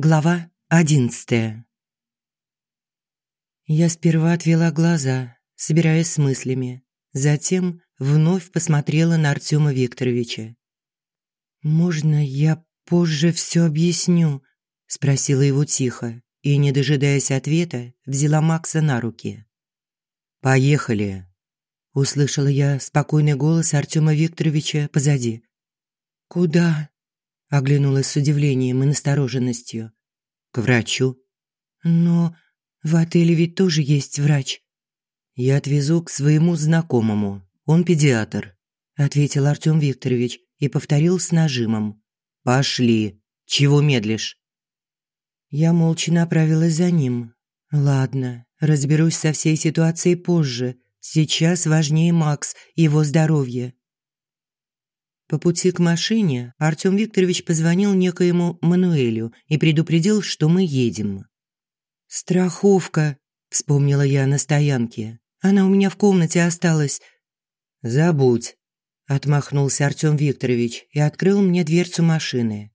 Глава одиннадцатая. Я сперва отвела глаза, собираясь с мыслями. Затем вновь посмотрела на Артема Викторовича. «Можно я позже все объясню?» – спросила его тихо и, не дожидаясь ответа, взяла Макса на руки. «Поехали!» – услышала я спокойный голос Артема Викторовича позади. «Куда?» Оглянулась с удивлением и настороженностью. «К врачу». «Но в отеле ведь тоже есть врач». «Я отвезу к своему знакомому. Он педиатр», – ответил Артём Викторович и повторил с нажимом. «Пошли. Чего медлишь?» Я молча направилась за ним. «Ладно, разберусь со всей ситуацией позже. Сейчас важнее Макс, его здоровье. По пути к машине Артём Викторович позвонил некоему Мануэлю и предупредил, что мы едем. «Страховка», – вспомнила я на стоянке. «Она у меня в комнате осталась». «Забудь», – отмахнулся Артём Викторович и открыл мне дверцу машины.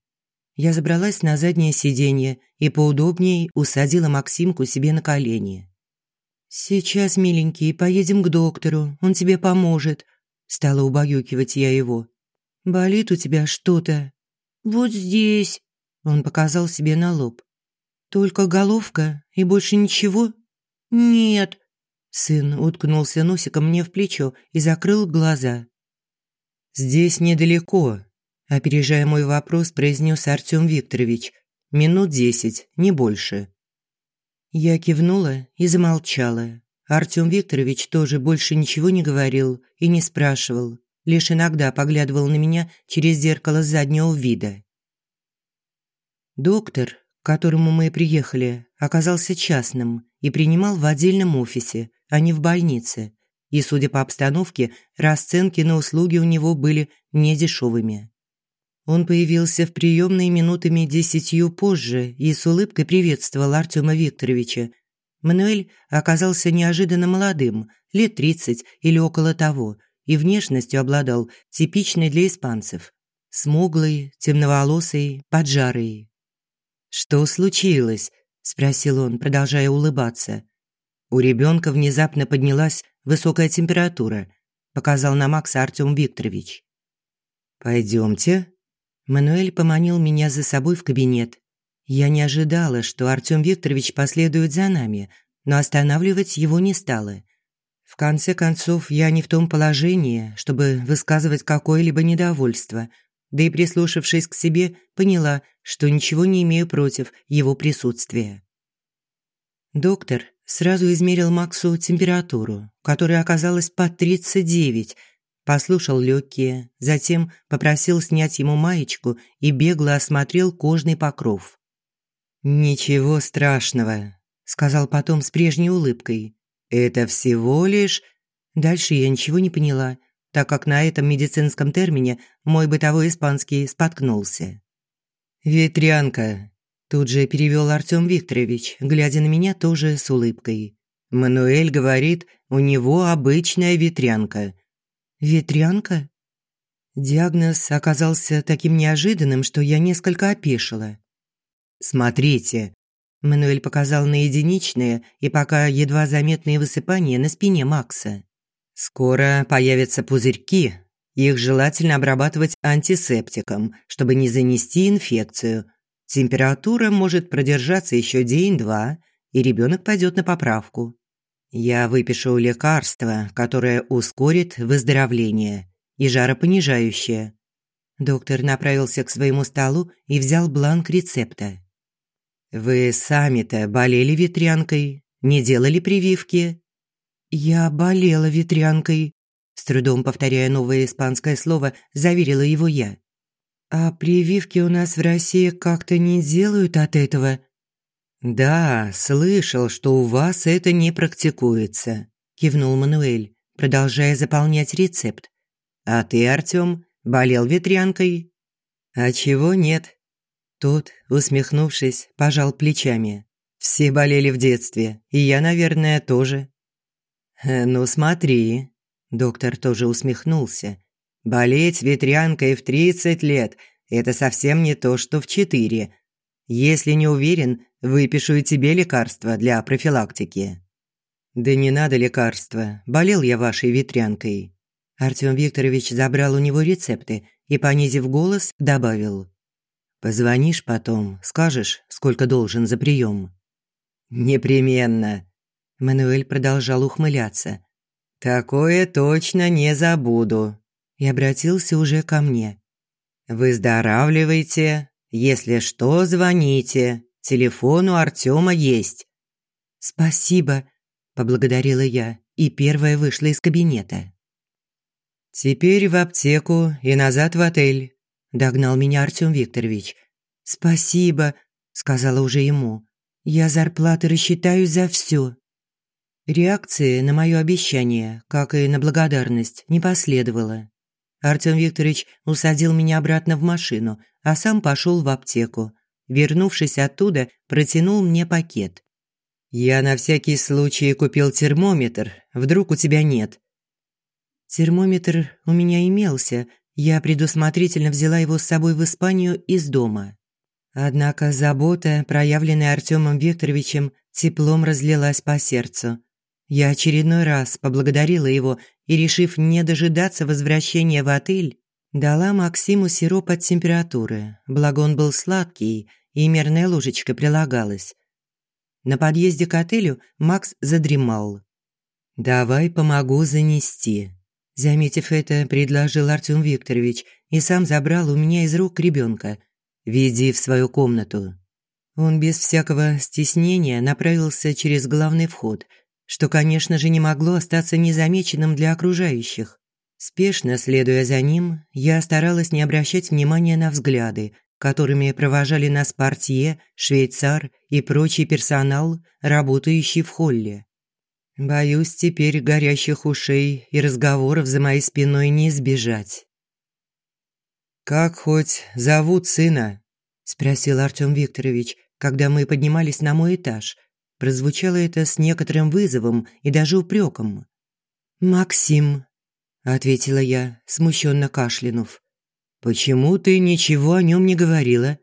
Я забралась на заднее сиденье и поудобнее усадила Максимку себе на колени. «Сейчас, миленький, поедем к доктору, он тебе поможет», – стала убаюкивать я его. Болит у тебя что-то?» «Вот здесь», – он показал себе на лоб. «Только головка и больше ничего?» «Нет». Сын уткнулся носиком мне в плечо и закрыл глаза. «Здесь недалеко», – опережая мой вопрос, произнес Артём Викторович. «Минут десять, не больше». Я кивнула и замолчала. Артём Викторович тоже больше ничего не говорил и не спрашивал лишь иногда поглядывал на меня через зеркало заднего вида. Доктор, к которому мы приехали, оказался частным и принимал в отдельном офисе, а не в больнице. И, судя по обстановке, расценки на услуги у него были недешевыми. Он появился в приемной минутами десятью позже и с улыбкой приветствовал Артема Викторовича. Мануэль оказался неожиданно молодым, лет тридцать или около того, и внешностью обладал типичной для испанцев. Смуглый, темноволосый, поджарый. «Что случилось?» – спросил он, продолжая улыбаться. У ребенка внезапно поднялась высокая температура, показал на Макса Артём Викторович. «Пойдёмте». Мануэль поманил меня за собой в кабинет. Я не ожидала, что Артём Викторович последует за нами, но останавливать его не стала – в конце концов, я не в том положении, чтобы высказывать какое-либо недовольство, да и прислушавшись к себе, поняла, что ничего не имею против его присутствия. Доктор сразу измерил Максу температуру, которая оказалась под 39, послушал легкие, затем попросил снять ему маечку и бегло осмотрел кожный покров. «Ничего страшного», – сказал потом с прежней улыбкой. Это всего лишь... Дальше я ничего не поняла, так как на этом медицинском термине мой бытовой испанский споткнулся. «Ветрянка», – тут же перевел Артём Викторович, глядя на меня тоже с улыбкой. «Мануэль говорит, у него обычная ветрянка». «Ветрянка?» Диагноз оказался таким неожиданным, что я несколько опешила. «Смотрите, Мануэль показал на единичные и пока едва заметные высыпания на спине Макса. «Скоро появятся пузырьки. Их желательно обрабатывать антисептиком, чтобы не занести инфекцию. Температура может продержаться еще день-два, и ребенок пойдет на поправку. Я выпишу лекарство, которое ускорит выздоровление, и жаропонижающее». Доктор направился к своему столу и взял бланк рецепта. «Вы сами-то болели ветрянкой? Не делали прививки?» «Я болела ветрянкой», – с трудом повторяя новое испанское слово, заверила его я. «А прививки у нас в России как-то не делают от этого?» «Да, слышал, что у вас это не практикуется», – кивнул Мануэль, продолжая заполнять рецепт. «А ты, Артём, болел ветрянкой?» «А чего нет? Тот, усмехнувшись, пожал плечами. «Все болели в детстве, и я, наверное, тоже». «Э, «Ну смотри», – доктор тоже усмехнулся. «Болеть ветрянкой в 30 лет – это совсем не то, что в четыре. Если не уверен, выпишу и тебе лекарства для профилактики». «Да не надо лекарства. Болел я вашей ветрянкой». Артём Викторович забрал у него рецепты и, понизив голос, добавил. «Позвонишь потом, скажешь, сколько должен за прием». «Непременно». Мануэль продолжал ухмыляться. «Такое точно не забуду». И обратился уже ко мне. «Выздоравливайте. Если что, звоните. Телефон у Артема есть». «Спасибо», – поблагодарила я и первая вышла из кабинета. «Теперь в аптеку и назад в отель», – догнал меня Артём Викторович. «Спасибо», – сказала уже ему. «Я зарплаты рассчитаю за всё». Реакции на моё обещание, как и на благодарность, не последовало. Артём Викторович усадил меня обратно в машину, а сам пошёл в аптеку. Вернувшись оттуда, протянул мне пакет. «Я на всякий случай купил термометр, вдруг у тебя нет». Термометр у меня имелся, я предусмотрительно взяла его с собой в Испанию из дома. Однако забота, проявленная Артёмом Викторовичем, теплом разлилась по сердцу. Я очередной раз поблагодарила его и, решив не дожидаться возвращения в отель, дала Максиму сироп от температуры, благо он был сладкий, и мерная ложечка прилагалась. На подъезде к отелю Макс задремал. «Давай помогу занести», – заметив это, предложил Артём Викторович и сам забрал у меня из рук ребёнка. «Веди в свою комнату». Он без всякого стеснения направился через главный вход – что, конечно же, не могло остаться незамеченным для окружающих. Спешно следуя за ним, я старалась не обращать внимания на взгляды, которыми провожали нас портье, швейцар и прочий персонал, работающий в холле. Боюсь, теперь горящих ушей и разговоров за моей спиной не избежать. «Как хоть зовут сына?» – спросил Артём Викторович, когда мы поднимались на мой этаж, Прозвучало это с некоторым вызовом и даже упреком. «Максим», – ответила я, смущенно кашлянув. «Почему ты ничего о нем не говорила?»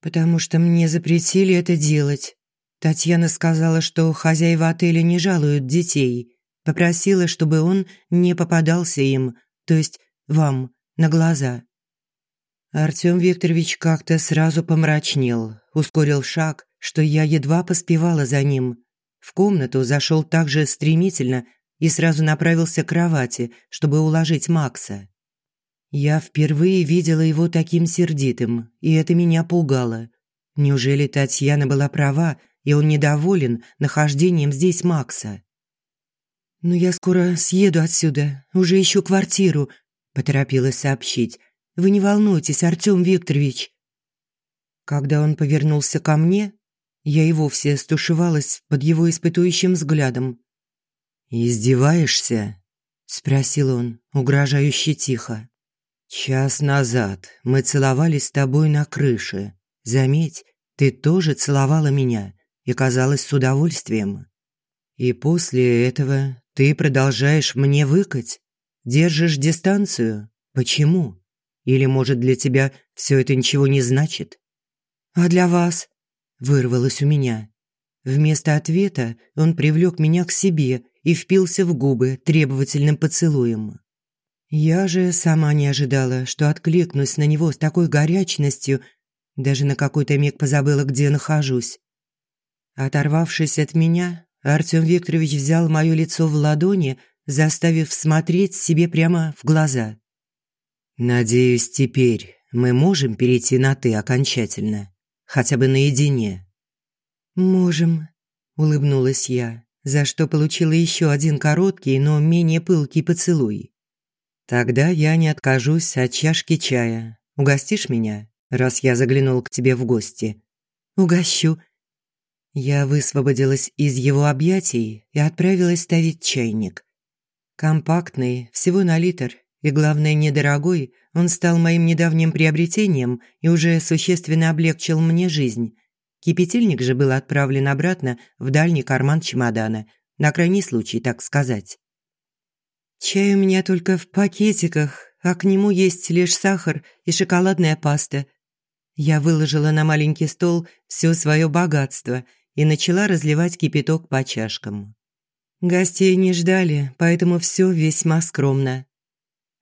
«Потому что мне запретили это делать. Татьяна сказала, что хозяева отеля не жалуют детей. Попросила, чтобы он не попадался им, то есть вам, на глаза». Артём Викторович как-то сразу помрачнел, ускорил шаг что я едва поспевала за ним. В комнату зашел так же стремительно и сразу направился к кровати, чтобы уложить Макса. Я впервые видела его таким сердитым, и это меня пугало. Неужели Татьяна была права, и он недоволен нахождением здесь Макса? «Но я скоро съеду отсюда, уже ищу квартиру», – поторопилась сообщить. «Вы не волнуйтесь, Артём Викторович». Когда он повернулся ко мне, я и вовсе стушевалась под его испытующим взглядом. «Издеваешься?» – спросил он, угрожающе тихо. «Час назад мы целовались с тобой на крыше. Заметь, ты тоже целовала меня и казалось с удовольствием. И после этого ты продолжаешь мне выкать? Держишь дистанцию? Почему? Или, может, для тебя все это ничего не значит?» «А для вас?» вырвалось у меня. Вместо ответа он привлек меня к себе и впился в губы требовательным поцелуем. Я же сама не ожидала, что откликнусь на него с такой горячностью, даже на какой-то миг позабыла, где нахожусь. Оторвавшись от меня, Артём Викторович взял моё лицо в ладони, заставив смотреть себе прямо в глаза. «Надеюсь, теперь мы можем перейти на «ты» окончательно?» хотя бы наедине». «Можем», – улыбнулась я, за что получила еще один короткий, но менее пылкий поцелуй. «Тогда я не откажусь от чашки чая. Угостишь меня, раз я заглянул к тебе в гости?» «Угощу». Я высвободилась из его объятий и отправилась ставить чайник. Компактный, всего на литр, и, главное, недорогой, он стал моим недавним приобретением и уже существенно облегчил мне жизнь. Кипятильник же был отправлен обратно в дальний карман чемодана, на крайний случай, так сказать. Чай у меня только в пакетиках, а к нему есть лишь сахар и шоколадная паста. Я выложила на маленький стол все свое богатство и начала разливать кипяток по чашкам. Гостей не ждали, поэтому все весьма скромно.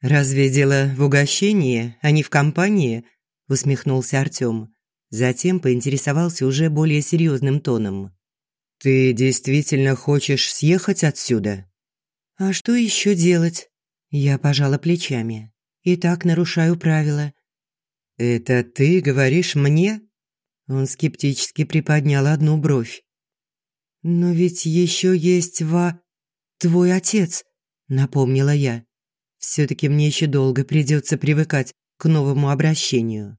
«Разве дело в угощении, а не в компании?» – усмехнулся Артём. Затем поинтересовался уже более серьезным тоном. «Ты действительно хочешь съехать отсюда?» «А что еще делать?» Я пожала плечами. «И так нарушаю правила». «Это ты говоришь мне?» Он скептически приподнял одну бровь. «Но ведь еще есть Ва... твой отец», — напомнила я. «Все-таки мне еще долго придется привыкать к новому обращению».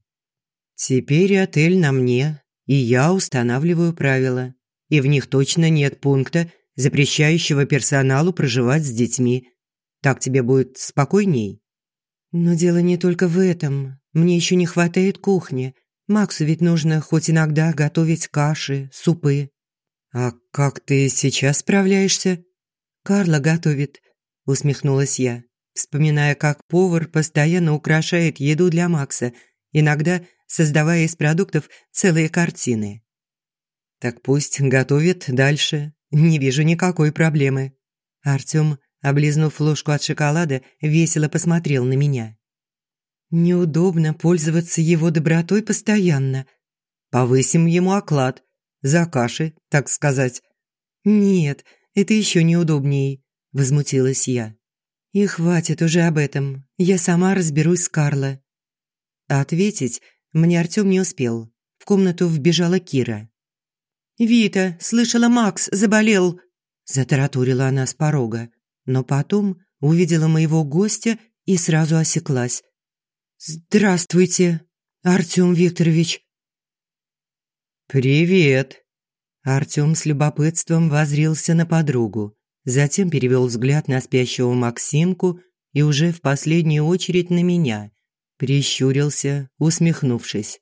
«Теперь отель на мне, и я устанавливаю правила и в них точно нет пункта, запрещающего персоналу проживать с детьми. Так тебе будет спокойней? Но дело не только в этом. Мне еще не хватает кухни. Максу ведь нужно хоть иногда готовить каши, супы. А как ты сейчас справляешься? Карла готовит, усмехнулась я, вспоминая, как повар постоянно украшает еду для Макса, иногда создавая из продуктов целые картины. Так пусть готовит дальше. Не вижу никакой проблемы. Артём, облизнув ложку от шоколада, весело посмотрел на меня. Неудобно пользоваться его добротой постоянно. Повысим ему оклад. За каши, так сказать. Нет, это еще неудобней, возмутилась я. И хватит уже об этом. Я сама разберусь с Карло. Ответить мне Артём не успел. В комнату вбежала Кира. «Вита, слышала, Макс заболел!» Затараторила она с порога, но потом увидела моего гостя и сразу осеклась. «Здравствуйте, Артём Викторович!» «Привет!» Артём с любопытством возрился на подругу, затем перевёл взгляд на спящего Максимку и уже в последнюю очередь на меня, прищурился, усмехнувшись.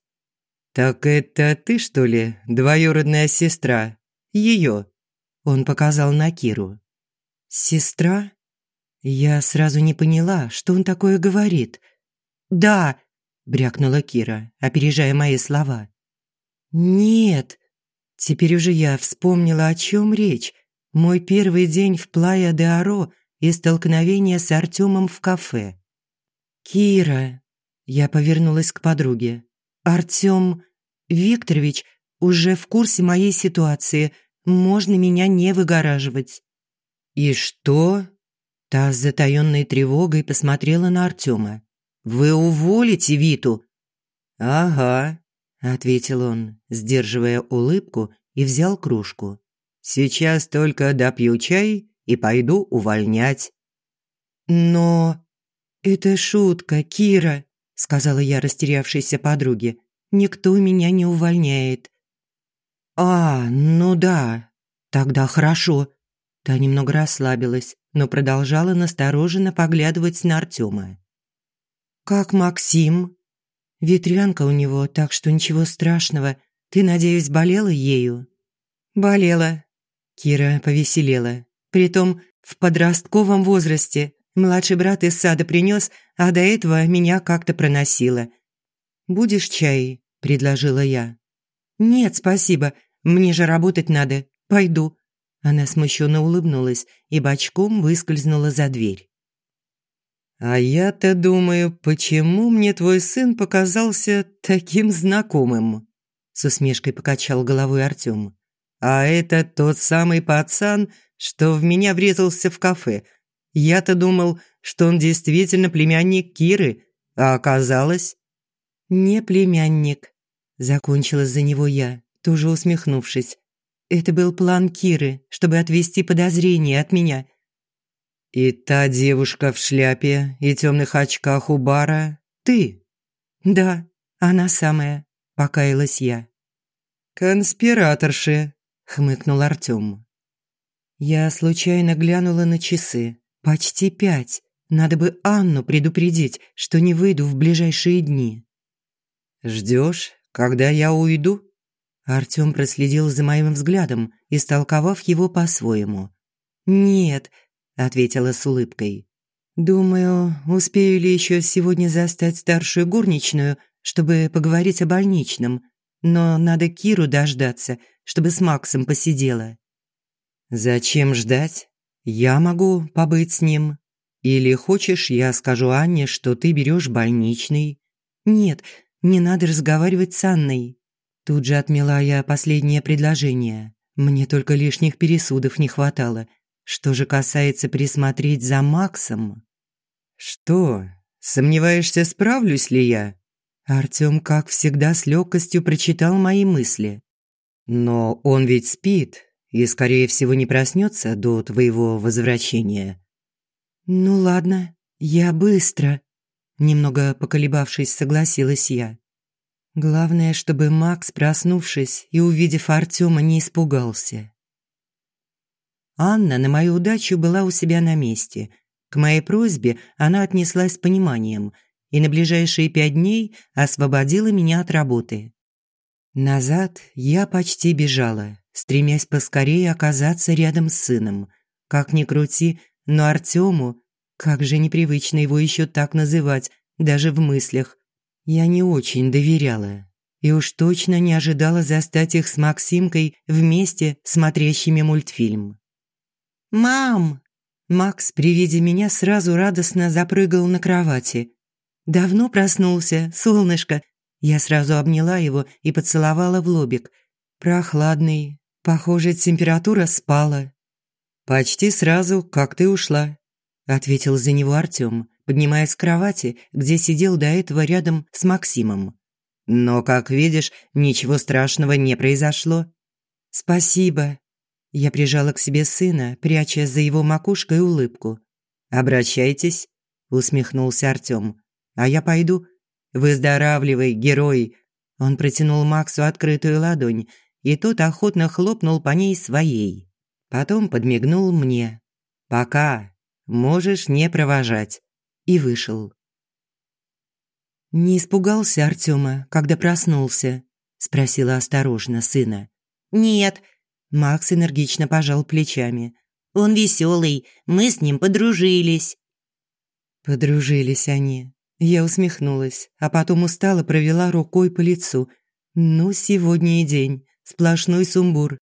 «Так это ты, что ли, двоюродная сестра? Ее?» Он показал на Киру. «Сестра?» Я сразу не поняла, что он такое говорит. «Да», – брякнула Кира, опережая мои слова. «Нет». Теперь уже я вспомнила, о чем речь. Мой первый день в Плая де Аро и столкновение с Артемом в кафе. «Кира», – я повернулась к подруге. «Артем Викторович уже в курсе моей ситуации. Можно меня не выгораживать». «И что?» Та с затаённой тревогой посмотрела на Артема. «Вы уволите Виту?» «Ага», – ответил он, сдерживая улыбку, и взял кружку. «Сейчас только допью чай и пойду увольнять». «Но...» «Это шутка, Кира», – сказала я растерявшейся подруге никто меня не увольняет». «А, ну да, тогда хорошо». Та немного расслабилась, но продолжала настороженно поглядывать на Артема. «Как Максим?» «Ветрянка у него, так что ничего страшного. Ты, надеюсь, болела ею?» «Болела». Кира повеселела. «Притом в подростковом возрасте. Младший брат из сада принес, а до этого меня как-то проносило. «Будешь чай?» – предложила я. «Нет, спасибо. Мне же работать надо. Пойду». Она смущенно улыбнулась и бочком выскользнула за дверь. «А я-то думаю, почему мне твой сын показался таким знакомым?» С усмешкой покачал головой Артём. «А это тот самый пацан, что в меня врезался в кафе. Я-то думал, что он действительно племянник Киры, а оказалось...» «Не племянник», – закончила за него я, тоже усмехнувшись. «Это был план Киры, чтобы отвести подозрения от меня». «И та девушка в шляпе и темных очках у бара – ты?» «Да, она самая», – покаялась я. «Конспираторши», – хмыкнул Артём. Я случайно глянула на часы. Почти пять. Надо бы Анну предупредить, что не выйду в ближайшие дни. Ждешь, когда я уйду?» Артём проследил за моим взглядом, истолковав его по-своему. «Нет», – ответила с улыбкой. «Думаю, успею ли еще сегодня застать старшую горничную, чтобы поговорить о больничном, но надо Киру дождаться, чтобы с Максом посидела». «Зачем ждать? Я могу побыть с ним. Или хочешь, я скажу Анне, что ты берешь больничный?» «Нет, не надо разговаривать с Анной». Тут же отмела я последнее предложение. Мне только лишних пересудов не хватало. Что же касается присмотреть за Максом... «Что? Сомневаешься, справлюсь ли я?» Артём, как всегда, с легкостью прочитал мои мысли. «Но он ведь спит и, скорее всего, не проснется до твоего возвращения». «Ну ладно, я быстро», – немного поколебавшись, согласилась я. Главное, чтобы Макс, проснувшись и увидев Артёма, не испугался. Анна на мою удачу была у себя на месте. К моей просьбе она отнеслась с пониманием и на ближайшие пять дней освободила меня от работы. Назад я почти бежала, стремясь поскорее оказаться рядом с сыном. Как ни крути, но Артёму, как же непривычно его еще так называть, даже в мыслях, я не очень доверяла и уж точно не ожидала застать их с Максимкой вместе смотрящими мультфильм. «Мам!» Макс при виде меня сразу радостно запрыгал на кровати. «Давно проснулся, солнышко!» Я сразу обняла его и поцеловала в лобик. Прохладный. Похоже, температура спала. «Почти сразу, как ты ушла», – ответил за него Артём поднимаясь с кровати, где сидел до этого рядом с Максимом. «Но, как видишь, ничего страшного не произошло». «Спасибо». Я прижала к себе сына, пряча за его макушкой улыбку. «Обращайтесь», – усмехнулся Артём. «А я пойду. Выздоравливай, герой». Он протянул Максу открытую ладонь, и тот охотно хлопнул по ней своей. Потом подмигнул мне. «Пока. Можешь не провожать» и вышел. «Не испугался Артема, когда проснулся?» – спросила осторожно сына. «Нет». Макс энергично пожал плечами. «Он веселый, мы с ним подружились». Подружились они. Я усмехнулась, а потом устало провела рукой по лицу. Ну, сегодня и день. Сплошной сумбур.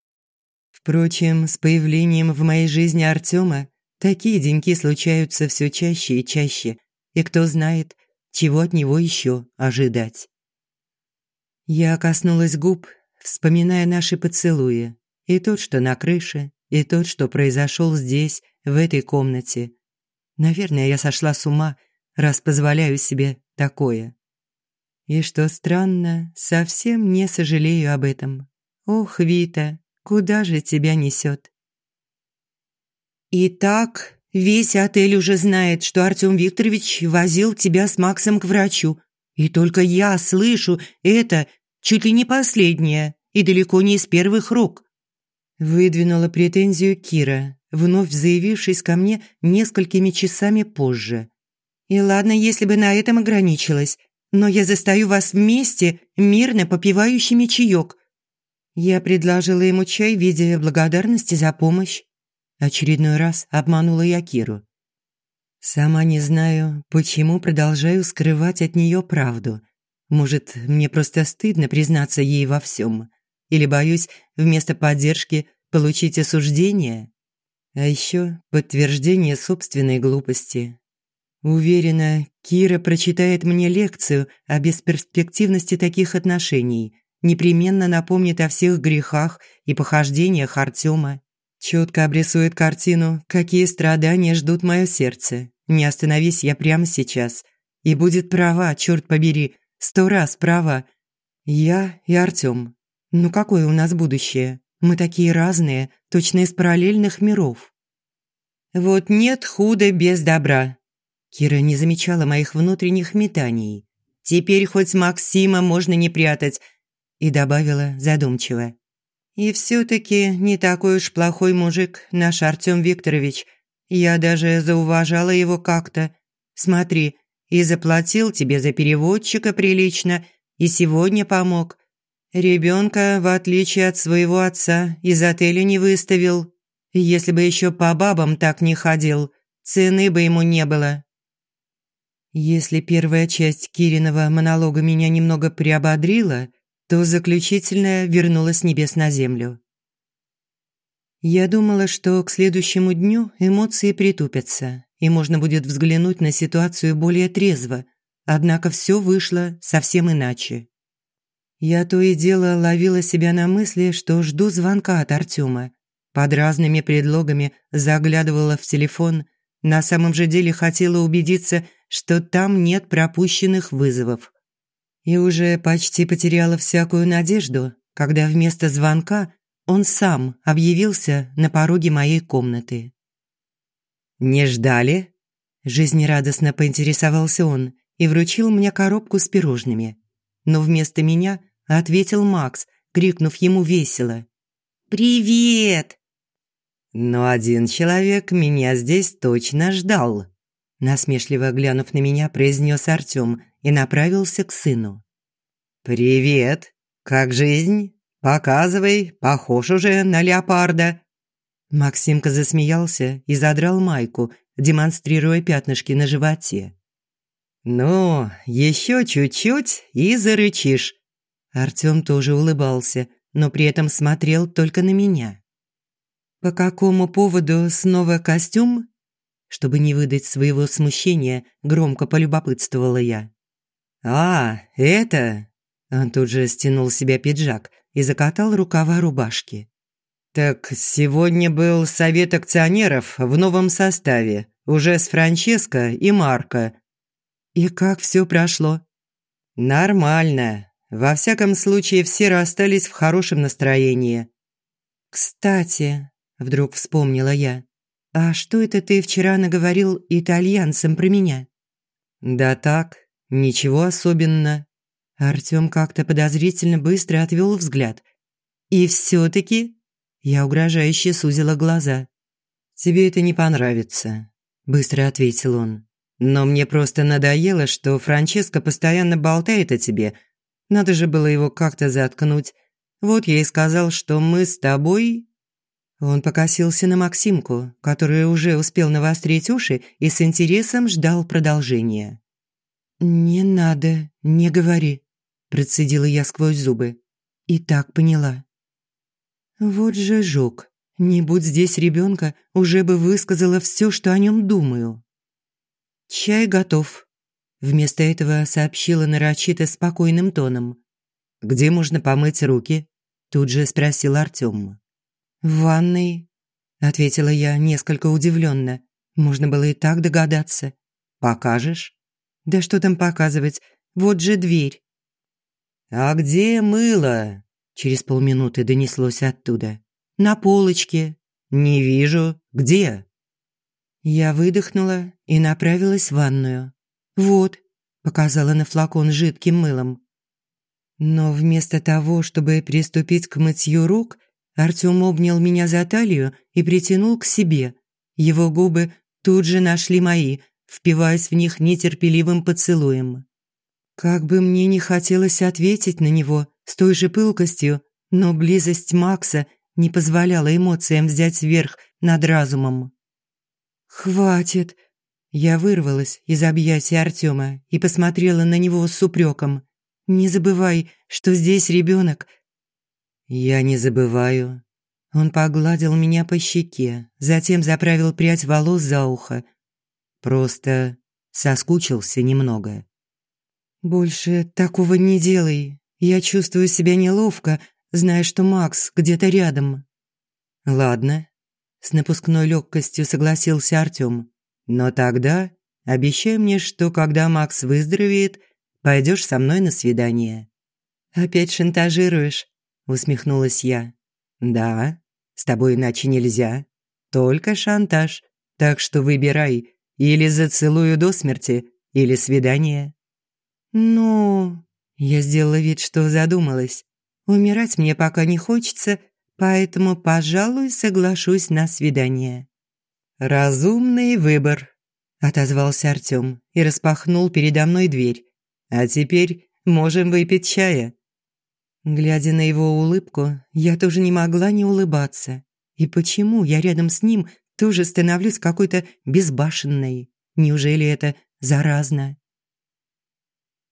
Впрочем, с появлением в моей жизни Артема Такие деньки случаются все чаще и чаще, и кто знает, чего от него еще ожидать. Я коснулась губ, вспоминая наши поцелуи, и тот, что на крыше, и тот, что произошел здесь, в этой комнате. Наверное, я сошла с ума, раз позволяю себе такое. И что странно, совсем не сожалею об этом. Ох, Вита, куда же тебя несет? «Итак, весь отель уже знает, что Артём Викторович возил тебя с Максом к врачу. И только я слышу это чуть ли не последнее и далеко не из первых рук». Выдвинула претензию Кира, вновь заявившись ко мне несколькими часами позже. «И ладно, если бы на этом ограничилась, но я застаю вас вместе, мирно попивающими чаёк». Я предложила ему чай в виде благодарности за помощь. Очередной раз обманула я Киру. Сама не знаю, почему продолжаю скрывать от нее правду. Может, мне просто стыдно признаться ей во всем, Или боюсь вместо поддержки получить осуждение? А еще подтверждение собственной глупости. Уверена, Кира прочитает мне лекцию о бесперспективности таких отношений, непременно напомнит о всех грехах и похождениях Артема Четко обрисует картину, какие страдания ждут мое сердце. Не остановись я прямо сейчас. И будет права, черт побери, сто раз права. Я и Артём. Ну какое у нас будущее? Мы такие разные, точно из параллельных миров. Вот нет худа без добра. Кира не замечала моих внутренних метаний. Теперь хоть Максима можно не прятать. И добавила задумчиво. И все-таки не такой уж плохой мужик наш Артем Викторович. Я даже зауважала его как-то. Смотри, и заплатил тебе за переводчика прилично, и сегодня помог. Ребенка, в отличие от своего отца, из отеля не выставил. Если бы еще по бабам так не ходил, цены бы ему не было. Если первая часть Кириного монолога меня немного приободрила, то заключительная вернула с небес на землю. Я думала, что к следующему дню эмоции притупятся, и можно будет взглянуть на ситуацию более трезво, однако все вышло совсем иначе. Я то и дело ловила себя на мысли, что жду звонка от Артема. Под разными предлогами заглядывала в телефон, на самом же деле хотела убедиться, что там нет пропущенных вызовов. И уже почти потеряла всякую надежду, когда вместо звонка он сам объявился на пороге моей комнаты. «Не ждали?» Жизнерадостно поинтересовался он и вручил мне коробку с пирожными. Но вместо меня ответил Макс, крикнув ему весело. «Привет!» «Но один человек меня здесь точно ждал», насмешливо глянув на меня, произнес Артём и направился к сыну. «Привет! Как жизнь?» «Показывай, похож уже на леопарда». Максимка засмеялся и задрал майку, демонстрируя пятнышки на животе. «Ну, еще чуть-чуть и зарычишь». Артём тоже улыбался, но при этом смотрел только на меня. «По какому поводу снова костюм?» Чтобы не выдать своего смущения, громко полюбопытствовала я. «А, это...» Он тут же стянул с себя пиджак, и закатал рукава рубашки. «Так сегодня был совет акционеров в новом составе, уже с Франческо и Марко». «И как все прошло?» «Нормально. Во всяком случае, все расстались в хорошем настроении». «Кстати», – вдруг вспомнила я, «а что это ты вчера наговорил итальянцам про меня?» «Да так, ничего особенного. Артём как-то подозрительно быстро отвёл взгляд. «И всё-таки...» Я угрожающе сузила глаза. «Тебе это не понравится», – быстро ответил он. «Но мне просто надоело, что Франческо постоянно болтает о тебе. Надо же было его как-то заткнуть. Вот я и сказал, что мы с тобой...» Он покосился на Максимку, который уже успел навострить уши и с интересом ждал продолжения. «Не надо, не говори», процедила я сквозь зубы. И так поняла. Вот же жук. Не будь здесь ребенка, уже бы высказала все, что о нем думаю. Чай готов. Вместо этого сообщила нарочито спокойным тоном. «Где можно помыть руки?» Тут же спросил Артём. «В ванной», – ответила я несколько удивленно. Можно было и так догадаться. «Покажешь?» «Да что там показывать? Вот же дверь». «А где мыло?» Через полминуты донеслось оттуда. «На полочке». «Не вижу. Где?» Я выдохнула и направилась в ванную. «Вот», – показала на флакон жидким мылом. Но вместо того, чтобы приступить к мытью рук, Артём обнял меня за талию и притянул к себе. Его губы тут же нашли мои, впиваясь в них нетерпеливым поцелуем. Как бы мне не хотелось ответить на него с той же пылкостью, но близость Макса не позволяла эмоциям взять верх над разумом. «Хватит!» Я вырвалась из объятий Артема и посмотрела на него с упреком. «Не забывай, что здесь ребенок. «Я не забываю». Он погладил меня по щеке, затем заправил прядь волос за ухо. Просто соскучился немного. «Больше такого не делай. Я чувствую себя неловко, зная, что Макс где-то рядом». «Ладно», – с напускной легкостью согласился Артём. «Но тогда обещай мне, что когда Макс выздоровеет, пойдешь со мной на свидание». «Опять шантажируешь?» – усмехнулась я. «Да, с тобой иначе нельзя. Только шантаж. Так что выбирай, или зацелую до смерти, или свидание». «Ну...» Я сделала вид, что задумалась. «Умирать мне пока не хочется, поэтому, пожалуй, соглашусь на свидание». «Разумный выбор», – отозвался Артём и распахнул передо мной дверь. «А теперь можем выпить чая». Глядя на его улыбку, я тоже не могла не улыбаться. И почему я рядом с ним тоже становлюсь какой-то безбашенной? Неужели это заразно?